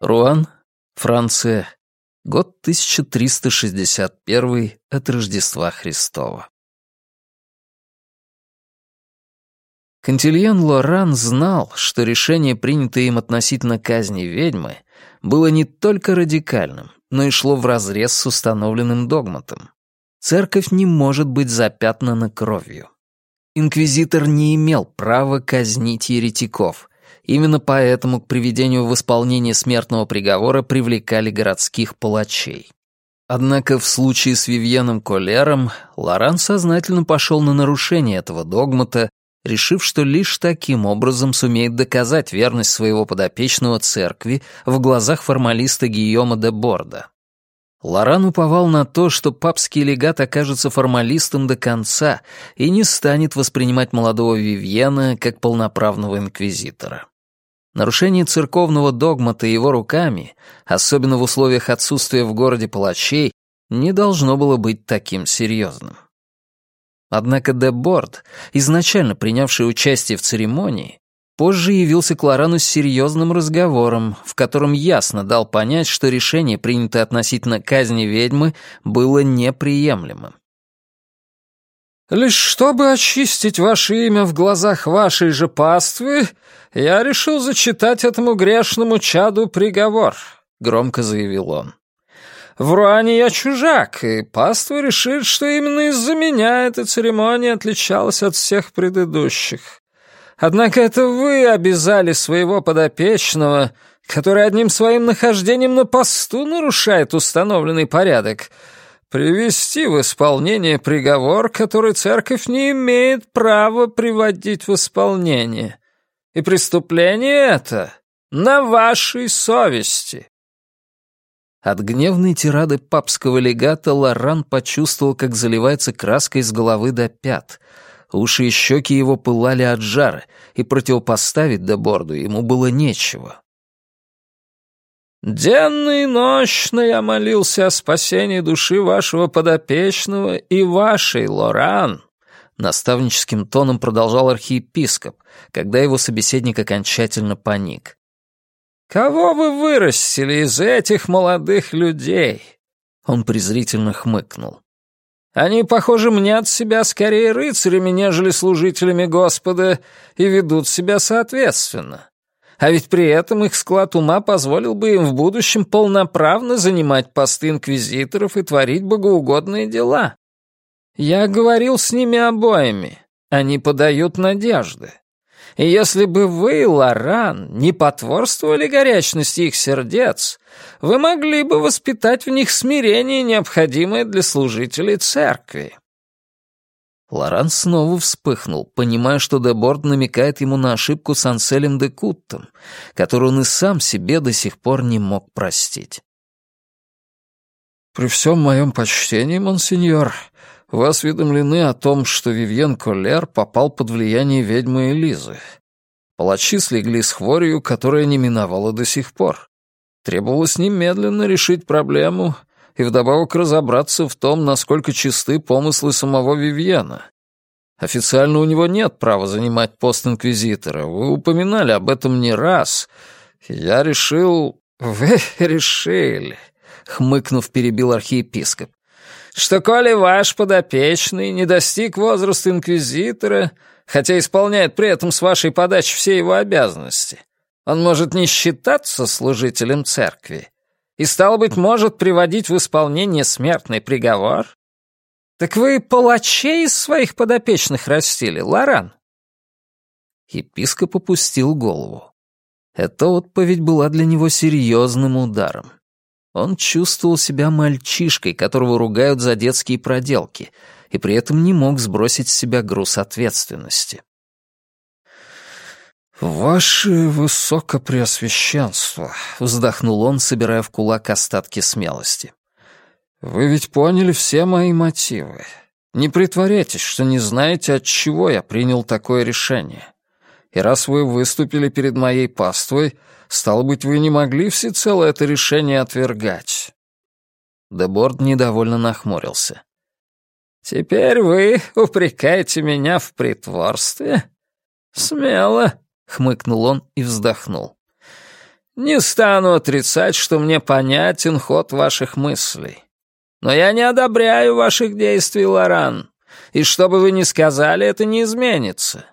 Руан, Франция. Год 1361 от Рождества Христова. Кантильен Лоран знал, что решение, принятое им относительно казни ведьмы, было не только радикальным, но и шло вразрез с установленным догматом. Церковь не может быть запятнана кровью. Инквизитор не имел права казнить еретиков. Именно поэтому к приведению в исполнение смертного приговора привлекали городских палачей. Однако в случае с Вивьеном Колером Лоран сознательно пошел на нарушение этого догмата, решив, что лишь таким образом сумеет доказать верность своего подопечного церкви в глазах формалиста Гийома де Борда. Лоран уповал на то, что папский легат окажется формалистом до конца и не станет воспринимать молодого Вивьена как полноправного инквизитора. Нарушение церковного догмата его руками, особенно в условиях отсутствия в городе палачей, не должно было быть таким серьезным. Однако Деборд, изначально принявший участие в церемонии, позже явился к Лорану с серьезным разговором, в котором ясно дал понять, что решение, принятое относительно казни ведьмы, было неприемлемым. «Лишь чтобы очистить ваше имя в глазах вашей же паствы, я решил зачитать этому грешному чаду приговор», — громко заявил он. В Руане я чужак, и паства решит, что именно из-за меня эта церемония отличалась от всех предыдущих. Однако это вы обязали своего подопечного, который одним своим нахождением на посту нарушает установленный порядок, привести в исполнение приговор, который церковь не имеет права приводить в исполнение. И преступление это на вашей совести. От гневной тирады папского легата Лоран почувствовал, как заливается краской с головы до пят. Уши и щеки его пылали от жара, и противопоставить Деборду ему было нечего. «Денно и ночно я молился о спасении души вашего подопечного и вашей, Лоран», наставническим тоном продолжал архиепископ, когда его собеседник окончательно паник. «Кого вы вырастили из этих молодых людей?» Он презрительно хмыкнул. «Они, похоже, мнят себя скорее рыцарями, нежели служителями Господа, и ведут себя соответственно. А ведь при этом их склад ума позволил бы им в будущем полноправно занимать посты инквизиторов и творить богоугодные дела. Я говорил с ними обоими. Они подают надежды. И если бы вы, Лоран, не потворствовали горячности их сердец, вы могли бы воспитать в них смирение, необходимое для служителей церкви». Лоран снова вспыхнул, понимая, что Деборд намекает ему на ошибку с Анселем де Куттом, которую он и сам себе до сих пор не мог простить. «При всем моем почтении, монсеньор, вы осведомлены о том, что Вивьен Коллер попал под влияние ведьмы Элизы. Палачи слегли с хворью, которая не миновала до сих пор. Требовалось немедленно решить проблему и вдобавок разобраться в том, насколько чисты помыслы самого Вивьена. Официально у него нет права занимать пост инквизитора. Вы упоминали об этом не раз. Я решил... Вы решили, хмыкнув, перебил архиепископ что коли ваш подопечный не достиг возраста инквизитора, хотя исполняет при этом с вашей подачи все его обязанности, он может не считаться служителем церкви и, стало быть, может приводить в исполнение смертный приговор? Так вы палачей из своих подопечных растили, Лоран?» Епископ опустил голову. Эта отповедь была для него серьезным ударом. Он чувствовал себя мальчишкой, которого ругают за детские проделки, и при этом не мог сбросить с себя груз ответственности. «Ваше Высокопреосвященство», — вздохнул он, собирая в кулак остатки смелости. «Вы ведь поняли все мои мотивы. Не притворяйтесь, что не знаете, от чего я принял такое решение. И раз вы выступили перед моей паствой, Стало быть, вы не могли всецело это решение отвергать?» Деборд недовольно нахмурился. «Теперь вы упрекаете меня в притворстве? Смело!» — хмыкнул он и вздохнул. Не стану отрицать, что мне понятен ход ваших мыслей. Но я не одобряю ваших действий, Лоран. И что бы вы ни сказали, это не изменится.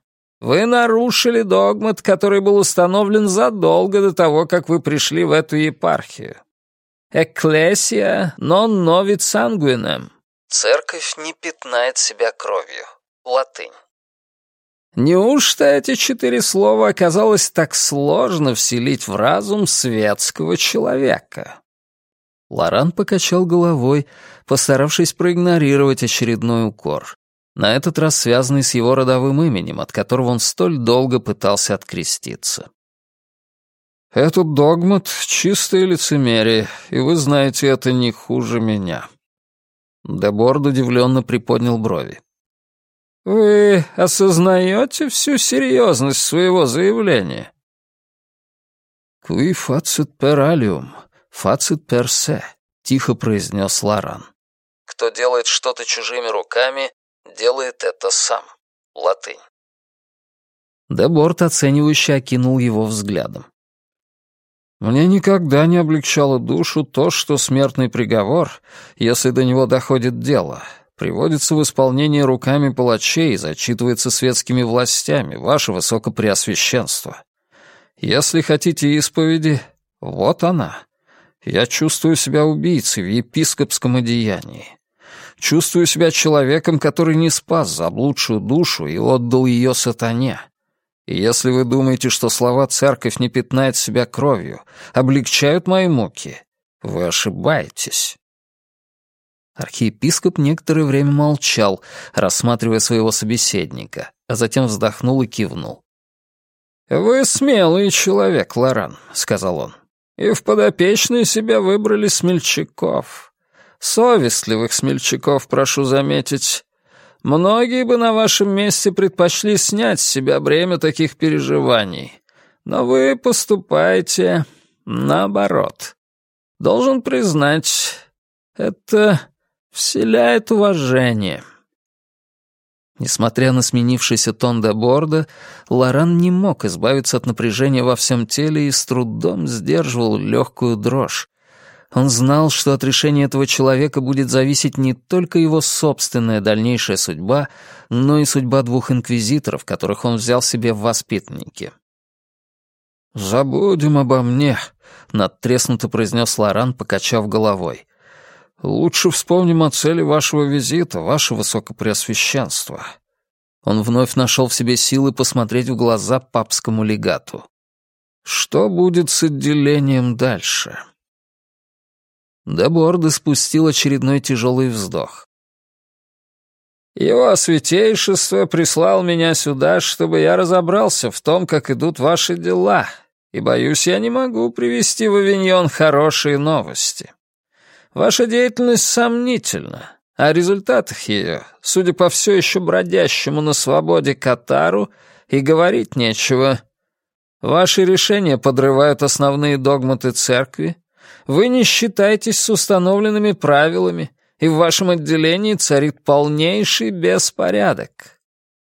Вы нарушили догмат, который был установлен задолго до того, как вы пришли в эту епархию. Экклесия non novit sanguinem. Церковь не пятнает себя кровью. Латынь. Неужто эти четыре слова оказалось так сложно вселить в разум светского человека? Лоран покачал головой, постаравшись проигнорировать очередной укор, на этот раз связанный с его родовым именем, от которого он столь долго пытался откреститься. «Этот догмат — чистое лицемерие, и вы знаете это не хуже меня». Деборд удивленно приподнял брови. «Вы осознаете всю серьезность своего заявления?» «Qui facit per alium, facit per se», — тихо произнес Лоран. «Кто делает что-то чужими руками, делает это сам». Латынь. Деборт оценивающе окинул его взглядом. Мне никогда не облегчало душу то, что смертный приговор, если до него доходит дело, приводится в исполнение руками палачей и зачитывается светскими властями, ваше высокопреосвященство. Если хотите исповеди, вот она. Я чувствую себя убийцей в епископском одеянии. Чувствую себя человеком, который не спас заблудшую душу и отдал ее сатане. И если вы думаете, что слова «церковь не пятнает себя кровью» облегчают мои муки, вы ошибаетесь. Архиепископ некоторое время молчал, рассматривая своего собеседника, а затем вздохнул и кивнул. «Вы смелый человек, Лоран», — сказал он. «И в подопечные себя выбрали смельчаков. Совестливых смельчаков, прошу заметить. Многие бы на вашем месте предпочли снять с себя бремя таких переживаний. Но вы поступаете наоборот. Должен признать, это вселяет уважение». Несмотря на сменившийся тон де Борда, Лоран не мог избавиться от напряжения во всем теле и с трудом сдерживал легкую дрожь. Он знал, что от решения этого человека будет зависеть не только его собственная дальнейшая судьба, но и судьба двух инквизиторов, которых он взял себе в воспитанники. «Забудем обо мне», — надтреснуто произнес Лоран, покачав головой. «Лучше вспомним о цели вашего визита, ваше высокопреосвященство». Он вновь нашел в себе силы посмотреть в глаза папскому легату. «Что будет с отделением дальше?» Деборда спустил очередной тяжелый вздох. «Его святейшество прислал меня сюда, чтобы я разобрался в том, как идут ваши дела, и, боюсь, я не могу привести в Авиньон хорошие новости. Ваша деятельность сомнительна. О результатах ее, судя по все еще бродящему на свободе Катару, и говорить нечего. Ваши решения подрывают основные догматы церкви. Вы не считаетесь с установленными правилами, и в вашем отделении царит полнейший беспорядок.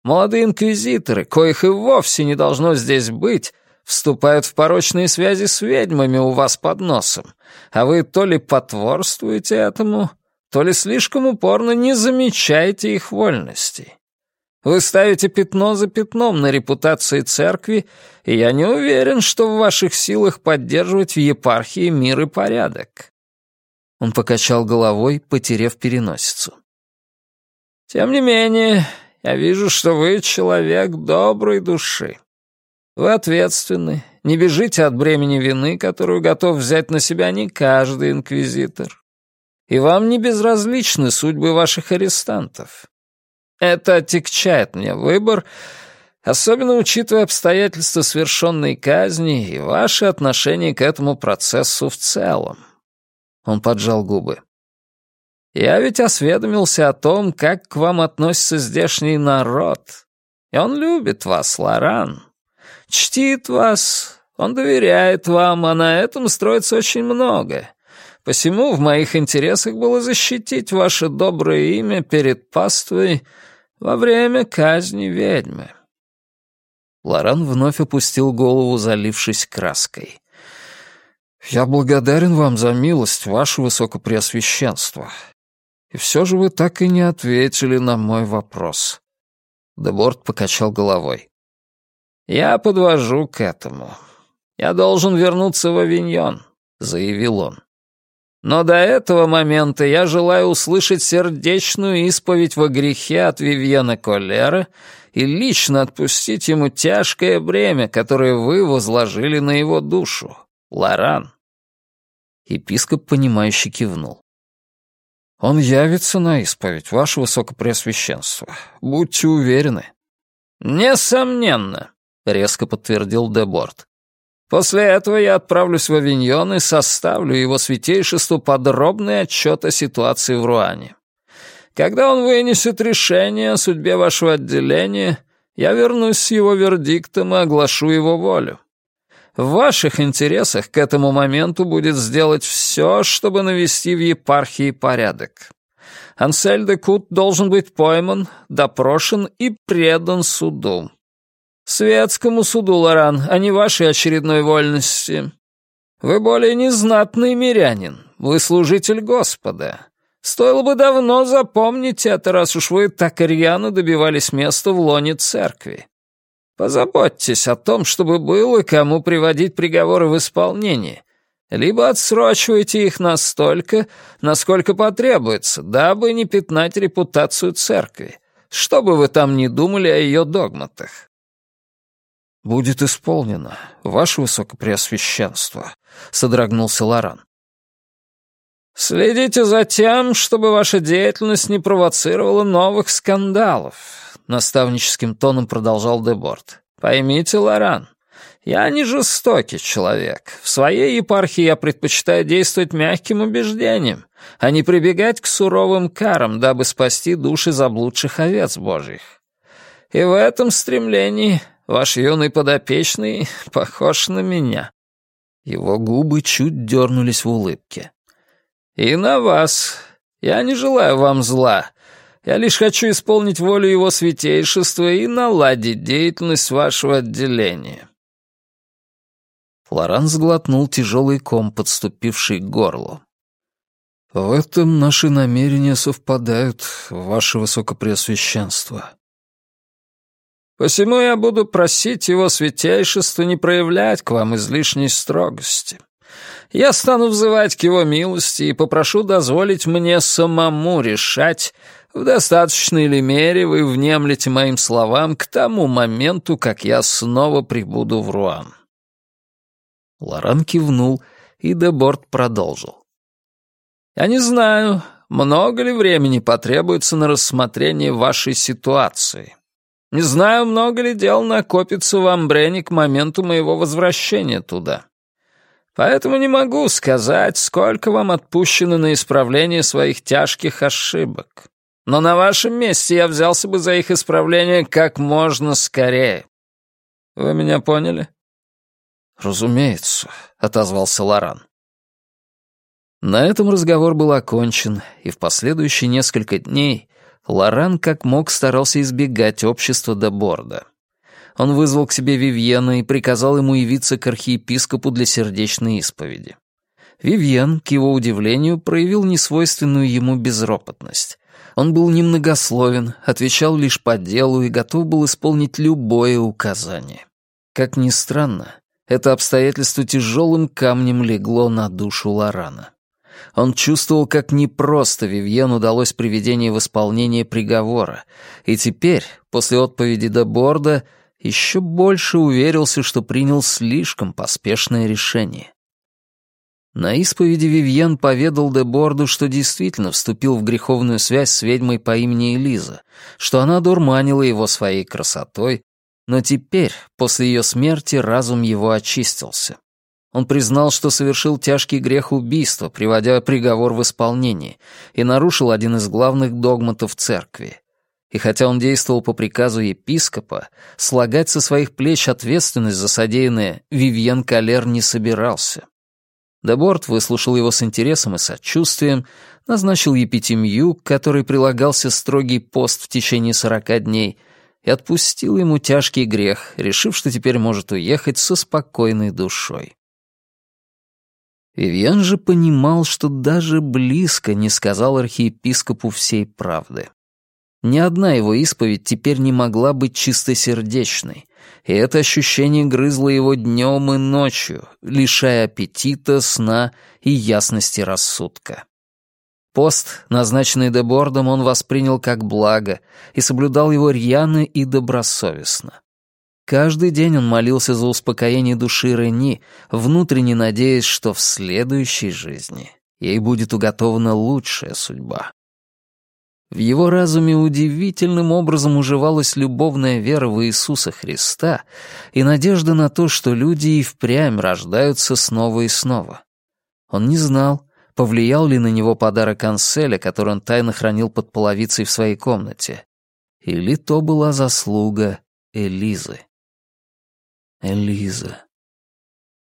Молодые инквизиторы, коих и вовсе не должно здесь быть, вступают в порочные связи с ведьмами у вас под носом, а вы то ли потворствуете этому, то ли слишком упорно не замечаете их вольностей. Вы ставите пятно за пятном на репутации церкви, и я не уверен, что в ваших силах поддерживать в епархии мир и порядок». Он покачал головой, потеряв переносицу. «Тем не менее, я вижу, что вы человек доброй души. Вы ответственны, не бежите от бремени вины, которую готов взять на себя не каждый инквизитор. И вам не безразличны судьбы ваших арестантов. Это отягчает мне выбор, особенно учитывая обстоятельства совершенной казни и ваше отношение к этому процессу в целом. Он поджал губы. Я ведь осведомился о том, как к вам относится здешний народ. И он любит вас, Лоран чтит вас, он доверяет вам, а на этом строится очень много. Посему в моих интересах было защитить ваше доброе имя перед паствой во время казни ведьмы». Лоран вновь опустил голову, залившись краской. «Я благодарен вам за милость, ваше высокопреосвященство. И все же вы так и не ответили на мой вопрос». Деборт покачал головой. «Я подвожу к этому. Я должен вернуться в Авиньон», — заявил он. «Но до этого момента я желаю услышать сердечную исповедь во грехе от Вивьена Коллера и лично отпустить ему тяжкое бремя, которое вы возложили на его душу. Лоран». Епископ, понимающе кивнул. «Он явится на исповедь, ваше высокопреосвященство. Будьте уверены». «Несомненно», — резко подтвердил Деборт. «После этого я отправлюсь в Авиньон и составлю его святейшеству подробный отчет о ситуации в Руане. Когда он вынесет решение о судьбе вашего отделения, я вернусь с его вердиктом и оглашу его волю. В ваших интересах к этому моменту будет сделать все, чтобы навести в епархии порядок. Ансель де Кут должен быть пойман, допрошен и предан суду. Светскому суду, Лоран, а не вашей очередной вольности. Вы более не знатный мирянин, вы служитель Господа. Стоило бы давно запомнить это, раз уж вы так рьяно добивались места в лоне церкви. Позаботьтесь о том, чтобы было кому приводить приговоры в исполнение, либо отсрочивайте их настолько, насколько потребуется, дабы не пятнать репутацию церкви, что бы вы там ни думали о ее догматах. «Будет исполнено, ваше высокопреосвященство», — содрогнулся Лоран. «Следите за тем, чтобы ваша деятельность не провоцировала новых скандалов», — наставническим тоном продолжал Деборт. «Поймите, Лоран, я не жестокий человек. В своей епархии я предпочитаю действовать мягким убеждением, а не прибегать к суровым карам, дабы спасти души заблудших овец божьих. И в этом стремлении Ваш юный подопечный похож на меня». Его губы чуть дернулись в улыбке. «И на вас. Я не желаю вам зла. Я лишь хочу исполнить волю его святейшества и наладить деятельность вашего отделения». Флоран сглотнул тяжелый ком, подступивший к горлу. «В этом наши намерения совпадают, ваше высокопреосвященство. Посему я буду просить его святейшество не проявлять к вам излишней строгости. Я стану взывать к его милости и попрошу дозволить мне самому решать, в достаточной ли мере вы внемлете моим словам к тому моменту, как я снова прибуду в Руан». Лоран кивнул, и Деборт продолжил. «Я не знаю, много ли времени потребуется на рассмотрение вашей ситуации. Не знаю, много ли дел накопится в Амбрене к моменту моего возвращения туда. Поэтому не могу сказать, сколько вам отпущено на исправление своих тяжких ошибок. Но на вашем месте я взялся бы за их исправление как можно скорее. Вы меня поняли? Разумеется, отозвался Лоран. На этом разговор был окончен, и в последующие несколько дней Лоран как мог старался избегать общества до борда. Он вызвал к себе Вивьена и приказал ему явиться к архиепископу для сердечной исповеди. Вивьен, к его удивлению, проявил несвойственную ему безропотность. Он был немногословен, отвечал лишь по делу и готов был исполнить любое указание. Как ни странно, это обстоятельство тяжелым камнем легло на душу Лорана. Он чувствовал, как непросто Вивьен удалось приведение в исполнение приговора, и теперь, после отповеди до Борда, еще больше уверился, что принял слишком поспешное решение. На исповеди Вивьен поведал де Борду, что действительно вступил в греховную связь с ведьмой по имени Элиза, что она дурманила его своей красотой, но теперь, после ее смерти, разум его очистился. Он признал, что совершил тяжкий грех убийства, приводя приговор в исполнение, и нарушил один из главных догматов церкви. И хотя он действовал по приказу епископа, слагать со своих плеч ответственность за содеянное Вивьен Калер не собирался. Деборт выслушал его с интересом и сочувствием, назначил епитемью, к которой прилагался строгий пост в течение сорока дней, и отпустил ему тяжкий грех, решив, что теперь может уехать со спокойной душой. Вивьен же понимал, что даже близко не сказал архиепископу всей правды. Ни одна его исповедь теперь не могла быть чистосердечной, и это ощущение грызло его днем и ночью, лишая аппетита, сна и ясности рассудка. Пост, назначенный Дебордом, он воспринял как благо и соблюдал его рьяно и добросовестно. Каждый день он молился за успокоение души Рени, внутренне надеясь, что в следующей жизни ей будет уготована лучшая судьба. В его разуме удивительным образом уживалась любовная вера в Иисуса Христа и надежда на то, что люди и впрямь рождаются снова и снова. Он не знал, повлиял ли на него подарок Анселя, который он тайно хранил под половицей в своей комнате, или то была заслуга Элизы. Элиза.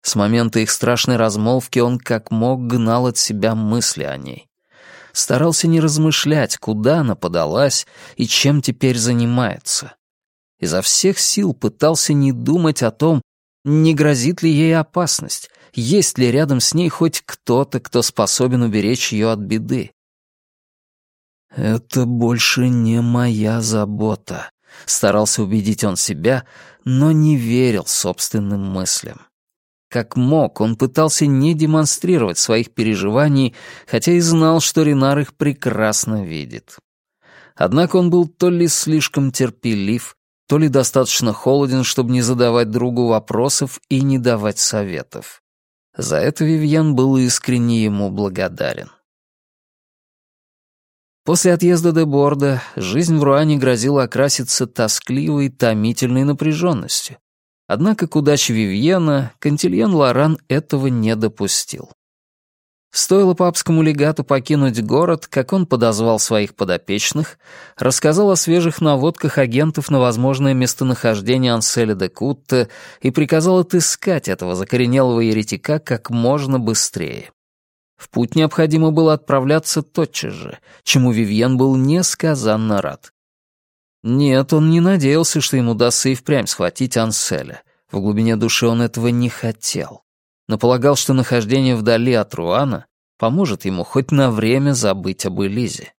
С момента их страшной размолвки он как мог гнал от себя мысли о ней старался не размышлять, куда она подалась и чем теперь занимается. Изо всех сил пытался не думать о том, не грозит ли ей опасность, есть ли рядом с ней хоть кто-то, кто способен уберечь ее от беды. «Это больше не моя забота», — старался убедить он себя, но не верил собственным мыслям. Как мог, он пытался не демонстрировать своих переживаний, хотя и знал, что Ренар их прекрасно видит. Однако он был то ли слишком терпелив, то ли достаточно холоден, чтобы не задавать другу вопросов и не давать советов. За это Вивьен был искренне ему благодарен. После отъезда де Борда жизнь в Руане грозила окраситься тоскливой, томительной напряженностью. Однако к удаче Вивьена Кантильен Лоран этого не допустил. Стоило папскому легату покинуть город, как он подозвал своих подопечных, рассказал о свежих наводках агентов на возможное местонахождение Анселя де Кутта и приказал отыскать этого закоренелого еретика как можно быстрее. В путь необходимо было отправляться тотчас же, чему Вивьен был несказанно рад. Нет, он не надеялся, что ему удастся и впрямь схватить Анселя. В глубине души он этого не хотел. Но полагал, что нахождение вдали от Руана поможет ему хоть на время забыть об Элизе.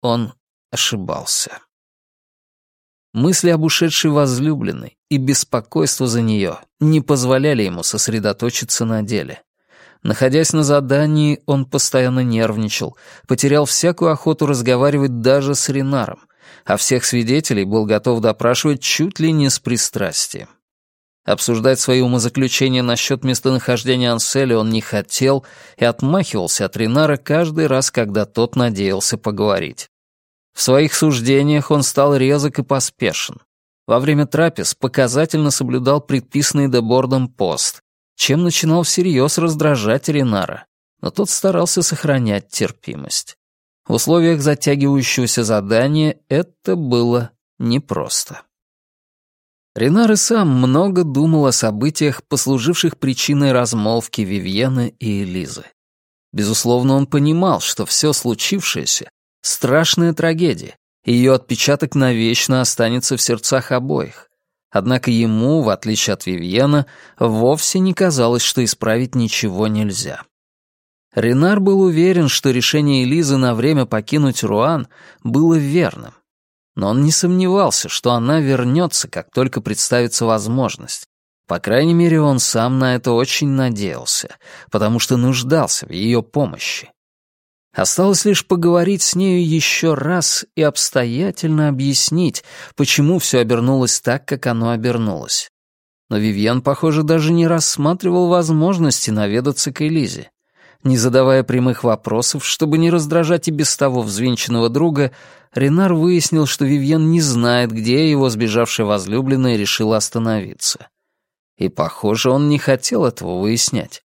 Он ошибался. Мысли об ушедшей возлюбленной и беспокойство за нее не позволяли ему сосредоточиться на деле. Находясь на задании, он постоянно нервничал, потерял всякую охоту разговаривать даже с Ренаром, а всех свидетелей был готов допрашивать чуть ли не с пристрастием. Обсуждать свои умозаключения насчет местонахождения Анселя он не хотел и отмахивался от Ринара каждый раз, когда тот надеялся поговорить. В своих суждениях он стал резок и поспешен. Во время трапез показательно соблюдал предписанный Дебордом пост, чем начинал всерьез раздражать Ринара, но тот старался сохранять терпимость. В условиях затягивающегося задания это было непросто. Ренар и сам много думал о событиях, послуживших причиной размолвки Вивьена и Элизы. Безусловно, он понимал, что все случившееся — страшная трагедия, и ее отпечаток навечно останется в сердцах обоих. Однако ему, в отличие от Вивьена, вовсе не казалось, что исправить ничего нельзя. Ренар был уверен, что решение Элизы на время покинуть Руан было верным. Но он не сомневался, что она вернется, как только представится возможность. По крайней мере, он сам на это очень надеялся, потому что нуждался в ее помощи. Осталось лишь поговорить с нею еще раз и обстоятельно объяснить, почему все обернулось так, как оно обернулось. Но Вивьен, похоже, даже не рассматривал возможности наведаться к Элизе. Не задавая прямых вопросов, чтобы не раздражать и без того взвинченного друга, Ренар выяснил, что Вивьен не знает, где его сбежавшая возлюбленная решила остановиться. И, похоже, он не хотел этого выяснять.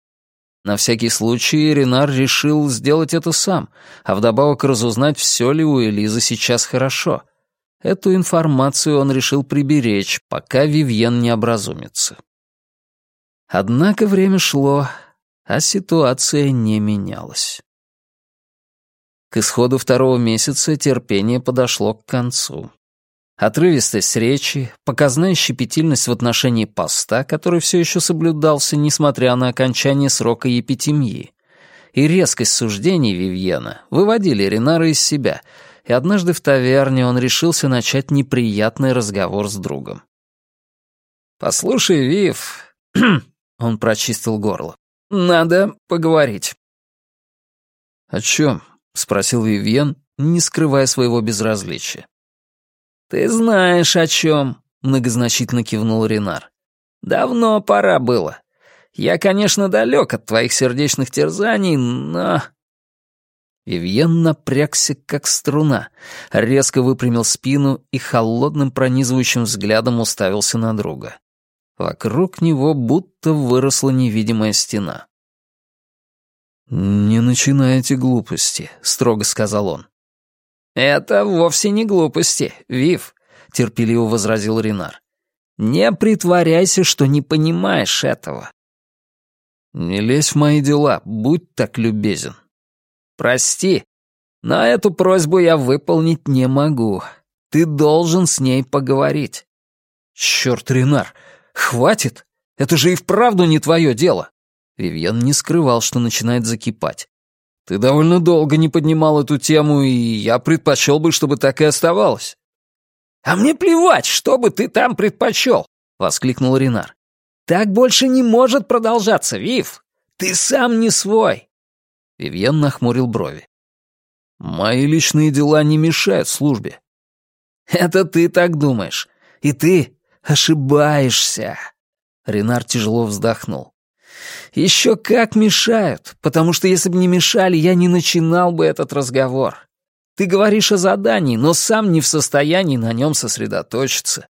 На всякий случай Ренар решил сделать это сам, а вдобавок разузнать, все ли у Элизы сейчас хорошо. Эту информацию он решил приберечь, пока Вивьен не образумится. Однако время шло, а ситуация не менялась. К исходу второго месяца терпение подошло к концу. Отрывистость речи, показная щепетильность в отношении поста, который все еще соблюдался, несмотря на окончание срока епитемьи, и резкость суждений Вивьена выводили Ренара из себя, и однажды в таверне он решился начать неприятный разговор с другом. «Послушай, Вив...» — он прочистил горло. «Надо поговорить». «О чем?» — спросил Вивьен, не скрывая своего безразличия. «Ты знаешь, о чем», — многозначительно кивнул Ренар. «Давно пора было. Я, конечно, далек от твоих сердечных терзаний, но...» Вивьен напрягся, как струна, резко выпрямил спину и холодным пронизывающим взглядом уставился на друга. Вокруг него будто выросла невидимая стена. «Не начинайте глупости», — строго сказал он. «Это вовсе не глупости, Вив», — терпеливо возразил Ренар. «Не притворяйся, что не понимаешь этого». «Не лезь в мои дела, будь так любезен». «Прости, но эту просьбу я выполнить не могу. Ты должен с ней поговорить». «Чёрт, Ренар, хватит! Это же и вправду не твое дело!» Вивьен не скрывал, что начинает закипать. Ты довольно долго не поднимал эту тему, и я предпочел бы, чтобы так и оставалось». «А мне плевать, что бы ты там предпочел!» — воскликнул Ренар. «Так больше не может продолжаться, Вив! Ты сам не свой!» Вивьен нахмурил брови. «Мои личные дела не мешают службе». «Это ты так думаешь. И ты ошибаешься!» Ренар тяжело вздохнул. Еще как мешают, потому что если бы не мешали, я не начинал бы этот разговор. Ты говоришь о задании, но сам не в состоянии на нем сосредоточиться.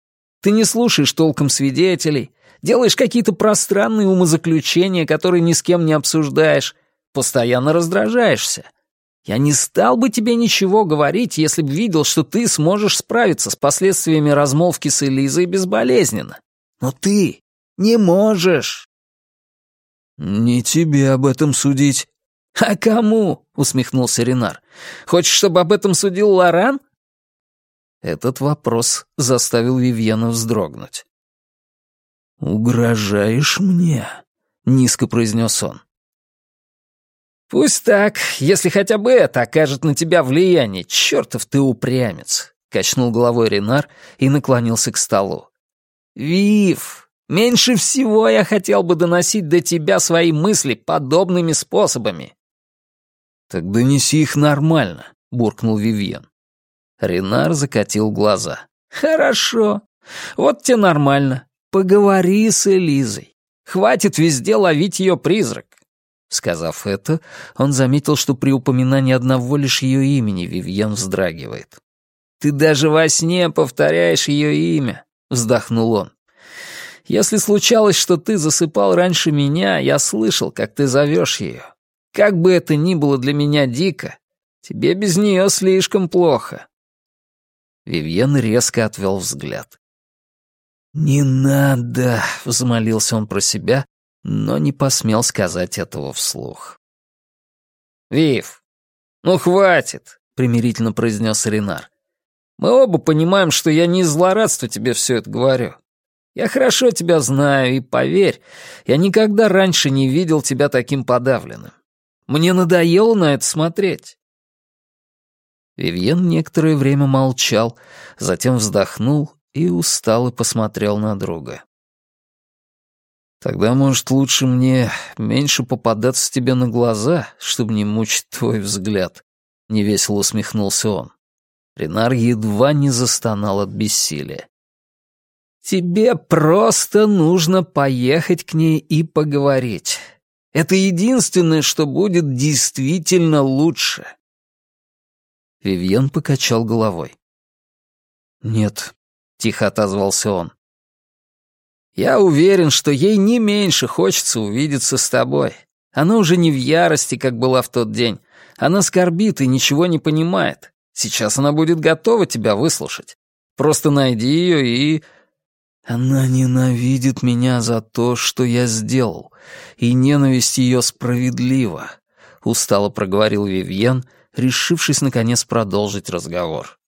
Ты не слушаешь толком свидетелей, делаешь какие-то пространные умозаключения, которые ни с кем не обсуждаешь, постоянно раздражаешься. Я не стал бы тебе ничего говорить, если бы видел, что ты сможешь справиться с последствиями размолвки с Элизой безболезненно. Но ты не можешь. «Не тебе об этом судить». «А кому?» — усмехнулся Ренар. «Хочешь, чтобы об этом судил Лоран?» Этот вопрос заставил Вивьена вздрогнуть. «Угрожаешь мне?» — низко произнес он. «Пусть так, если хотя бы это окажет на тебя влияние. Чертов ты упрямец!» — качнул головой Ренар и наклонился к столу. «Вив, Меньше всего я хотел бы доносить до тебя свои мысли подобными способами». «Так донеси их нормально», — буркнул Вивьен. Ренар закатил глаза. «Хорошо. Вот тебе нормально. Поговори с Элизой. Хватит везде ловить ее призрак». Сказав это, он заметил, что при упоминании одного лишь ее имени Вивьен вздрагивает. «Ты даже во сне повторяешь ее имя», — вздохнул он. Если случалось, что ты засыпал раньше меня, я слышал, как ты зовешь ее. Как бы это ни было для меня дико, тебе без нее слишком плохо». Вивьен резко отвел взгляд. «Не надо», — взмолился он про себя, но не посмел сказать этого вслух. «Вив, ну хватит», — примирительно произнес Ренар. «Мы оба понимаем, что я не из злорадства тебе все это говорю. Я хорошо тебя знаю, и поверь, я никогда раньше не видел тебя таким подавленным. Мне надоело на это смотреть». Вивьен некоторое время молчал, затем вздохнул и устало посмотрел на друга. «Тогда, может, лучше мне меньше попадаться тебе на глаза, чтобы не мучить твой взгляд?» — невесело усмехнулся он. Ренар едва не застонал от бессилия. Тебе просто нужно поехать к ней и поговорить. Это единственное, что будет действительно лучше. Вивьен покачал головой. «Нет», — тихо отозвался он. «Я уверен, что ей не меньше хочется увидеться с тобой. Она уже не в ярости, как была в тот день. Она скорбит и ничего не понимает. Сейчас она будет готова тебя выслушать. Просто найди ее и она ненавидит меня за то, что я сделал, и ненависть ее справедлива, — устало проговорил Вивьен, решившись, наконец, продолжить разговор.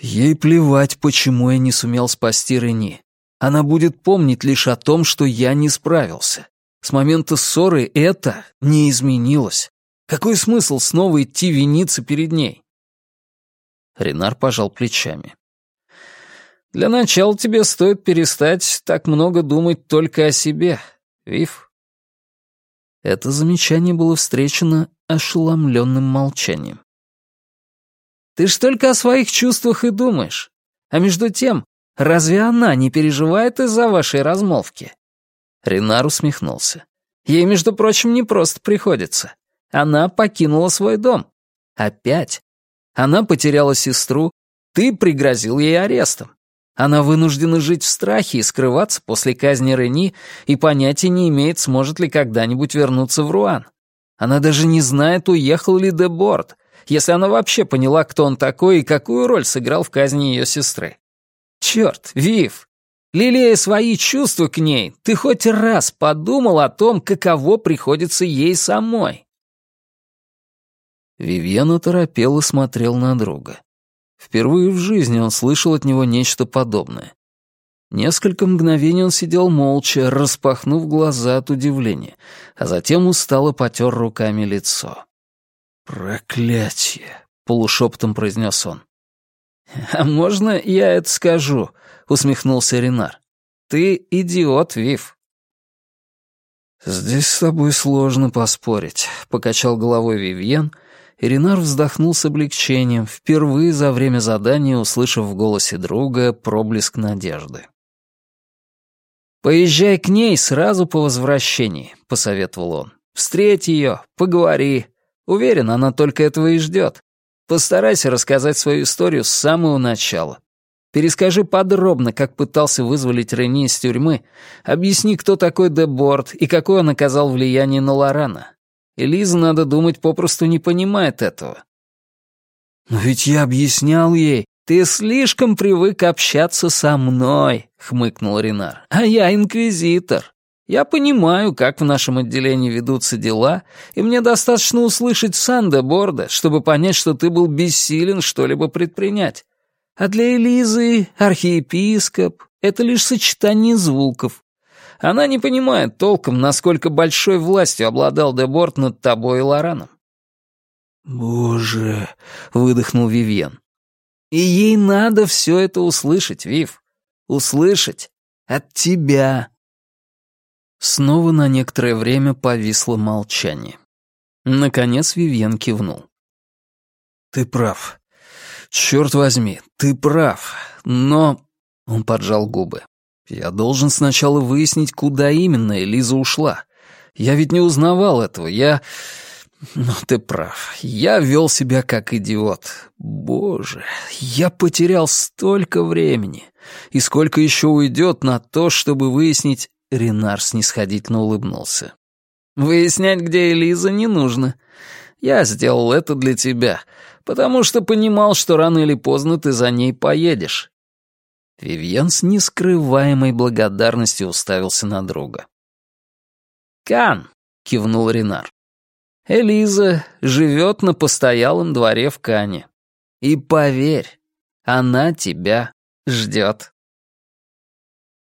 Ей плевать, почему я не сумел спасти Рени. Она будет помнить лишь о том, что я не справился. С момента ссоры это не изменилось. Какой смысл снова идти виниться перед ней? Ренар пожал плечами. «Для начала тебе стоит перестать так много думать только о себе, Вив». Это замечание было встречено ошеломленным молчанием. «Ты ж только о своих чувствах и думаешь. А между тем, разве она не переживает из-за вашей размолвки?» Ренар усмехнулся. «Ей, между прочим, не просто приходится. Она покинула свой дом. Опять. Она потеряла сестру, ты пригрозил ей арестом. Она вынуждена жить в страхе и скрываться после казни Рени и понятия не имеет, сможет ли когда-нибудь вернуться в Руан. Она даже не знает, уехал ли Деборд, если она вообще поняла, кто он такой и какую роль сыграл в казни ее сестры. Черт, Вив, лелея свои чувства к ней, ты хоть раз подумал о том, каково приходится ей самой? Вивьен оторопел и смотрел на друга. Впервые в жизни он слышал от него нечто подобное. Несколько мгновений он сидел молча, распахнув глаза от удивления, а затем устало потер руками лицо. «Проклятие!» — полушепотом произнес он. «А можно я это скажу?» — усмехнулся Ренар. «Ты идиот, Вив». «Здесь с тобой сложно поспорить», — покачал головой Вивьен Иринар вздохнул с облегчением, впервые за время задания услышав в голосе друга проблеск надежды. «Поезжай к ней сразу по возвращении», — посоветовал он. «Встреть ее, поговори. Уверен, она только этого и ждет. Постарайся рассказать свою историю с самого начала. Перескажи подробно, как пытался вызволить Рени из тюрьмы. Объясни, кто такой Деборд и какое он оказал влияние на Лорана. Элиза, надо думать, попросту не понимает этого. «Но ведь я объяснял ей, ты слишком привык общаться со мной», — хмыкнул Ренар. «А я инквизитор. Я понимаю, как в нашем отделении ведутся дела, и мне достаточно услышать Санде Борда, чтобы понять, что ты был бессилен что-либо предпринять. А для Элизы архиепископ — это лишь сочетание звуков. Она не понимает толком, насколько большой властью обладал Деборт над тобой и Лораном. «Боже!» — выдохнул Вивьен. «И ей надо все это услышать, Вив. Услышать. От тебя». Снова на некоторое время повисло молчание. Наконец Вивьен кивнул. «Ты прав. Черт возьми, ты прав. Но...» Он поджал губы. Я должен сначала выяснить, куда именно Элиза ушла. Я ведь не узнавал этого, я... Ну, ты прав. Я вел себя как идиот. Боже, я потерял столько времени. И сколько еще уйдет на то, чтобы выяснить... Ренар снисходительно улыбнулся. Выяснять, где Элиза, не нужно. Я сделал это для тебя, потому что понимал, что рано или поздно ты за ней поедешь. Вивьен с нескрываемой благодарностью уставился на друга. «Кан!» — кивнул Ренар. «Элиза живет на постоялом дворе в Кане. И поверь, она тебя ждет».